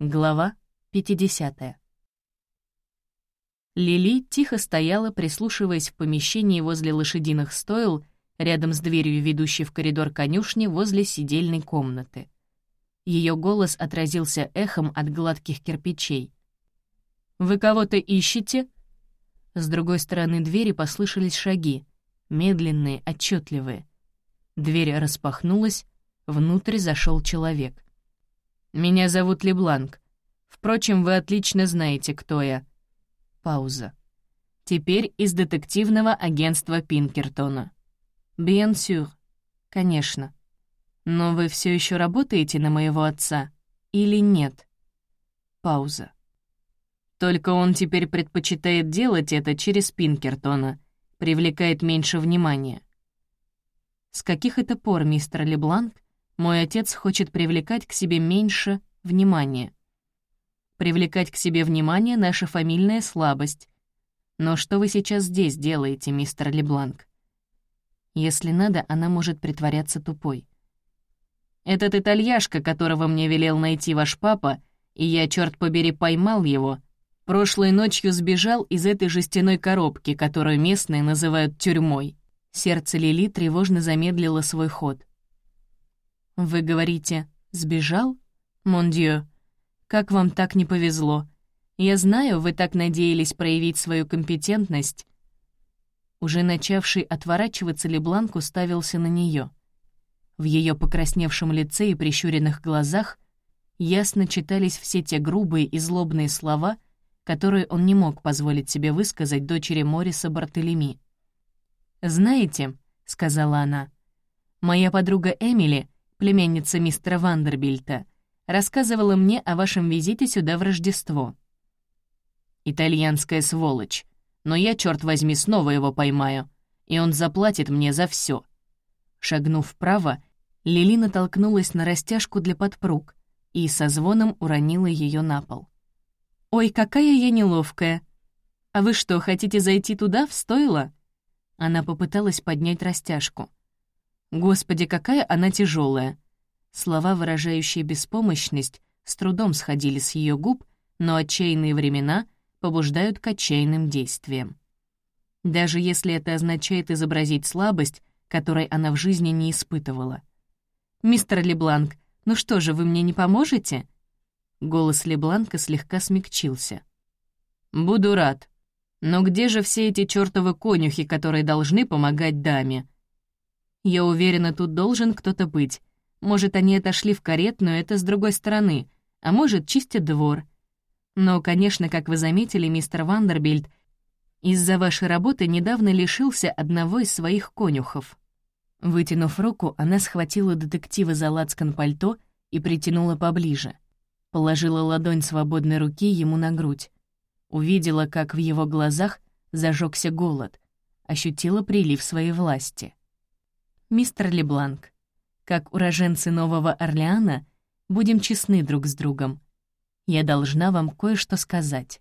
Глава 50. Лили тихо стояла, прислушиваясь в помещении возле лошадиных стойл, рядом с дверью, ведущей в коридор конюшни, возле сидельной комнаты. Ее голос отразился эхом от гладких кирпичей. «Вы кого-то ищете?» С другой стороны двери послышались шаги, медленные, отчетливые. Дверь распахнулась, внутрь зашел человек. «Меня зовут Лебланк. Впрочем, вы отлично знаете, кто я». Пауза. «Теперь из детективного агентства Пинкертона». «Bien sûr». «Конечно». «Но вы все еще работаете на моего отца или нет?» Пауза. «Только он теперь предпочитает делать это через Пинкертона, привлекает меньше внимания». С каких это пор, мистер Лебланк, мой отец хочет привлекать к себе меньше внимания? Привлекать к себе внимание — наша фамильная слабость. Но что вы сейчас здесь делаете, мистер Лебланк? Если надо, она может притворяться тупой. Этот итальяшка, которого мне велел найти ваш папа, и я, черт побери, поймал его, прошлой ночью сбежал из этой жестяной коробки, которую местные называют тюрьмой. Сердце Лили тревожно замедлило свой ход. «Вы говорите, сбежал? Мондио, как вам так не повезло? Я знаю, вы так надеялись проявить свою компетентность». Уже начавший отворачиваться Лебланк уставился на нее. В ее покрасневшем лице и прищуренных глазах ясно читались все те грубые и злобные слова, которые он не мог позволить себе высказать дочери Мориса Бартелеми. «Знаете», — сказала она, — «моя подруга Эмили, племянница мистера Вандербильта, рассказывала мне о вашем визите сюда в Рождество». «Итальянская сволочь. Но я, черт возьми, снова его поймаю, и он заплатит мне за все. Шагнув вправо, Лили натолкнулась на растяжку для подпруг и со звоном уронила ее на пол. «Ой, какая я неловкая! А вы что, хотите зайти туда, в стойло?» Она попыталась поднять растяжку. «Господи, какая она тяжелая! Слова, выражающие беспомощность, с трудом сходили с ее губ, но отчаянные времена побуждают к отчаянным действиям. Даже если это означает изобразить слабость, которой она в жизни не испытывала. «Мистер Лебланк, ну что же, вы мне не поможете?» Голос Лебланка слегка смягчился. «Буду рад», но где же все эти чёртовы конюхи, которые должны помогать даме? Я уверена, тут должен кто-то быть. Может, они отошли в каретную, это с другой стороны, а может, чистят двор. Но, конечно, как вы заметили, мистер Вандербильд, из-за вашей работы недавно лишился одного из своих конюхов». Вытянув руку, она схватила детектива за лацкан пальто и притянула поближе. Положила ладонь свободной руки ему на грудь. Увидела, как в его глазах зажегся голод, ощутила прилив своей власти. «Мистер Лебланк, как уроженцы Нового Орлеана, будем честны друг с другом. Я должна вам кое-что сказать».